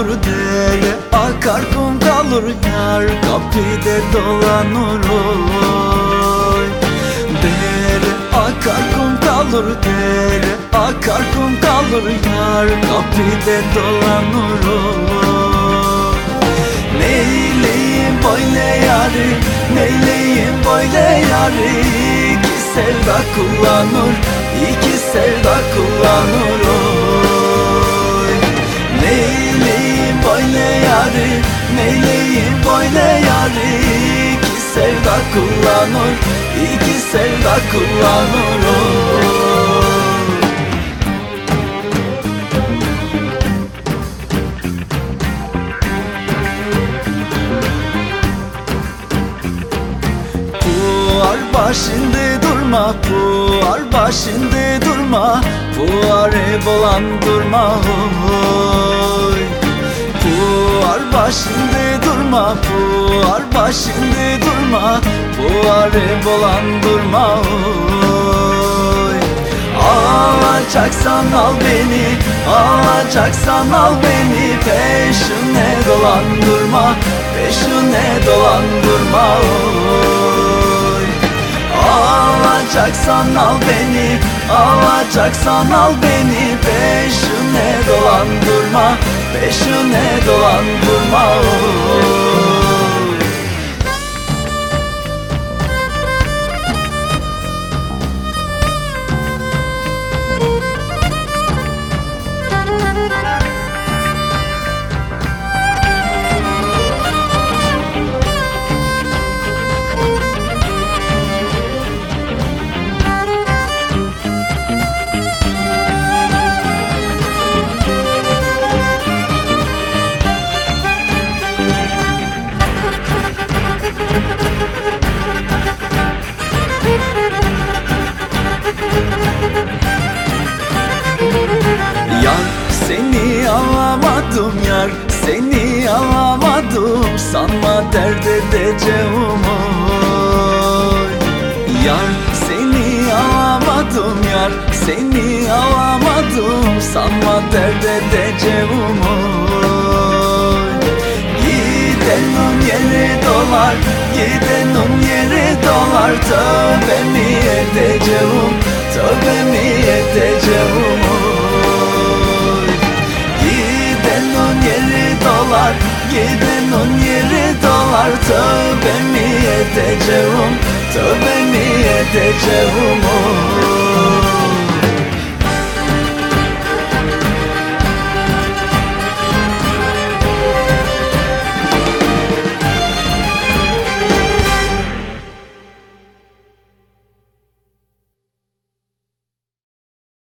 olur dere Akar kum kalır yar Kapide dolanır oy. Dere akar kum kalır dere Akar kum kalır yar Kapide dolanır oy. Neyleyim böyle yari Neyleyim böyle yari? İki sevda kullanır iki sevda kullanır oy. Neyleyim kullanır iki sevda kullanır Fuar başında durma Fuar başında durma Fuarı bolan durma. oy Fuar başında durma Fuar başında durma. Fuarı bolan durma oy. Alacaksan al beni Alacaksan al beni. Peşine dolandırma Peşine dolandırma oy. Alacaksan al beni Alacaksan al beni. Peşine dolandırma Peşine dolandırma oy Yar yar Seni alamadım. Sanma dert edeceğim oy Yar seni alamadım. Yar Seni alamadım. Sanma dert edeceğim oy Gidenin yeri dolar Gidenin yeri dolar. Tövbe mi edeceğim? Tövbe Tövbe mi edeceğim Tövbe mi edeceğim oy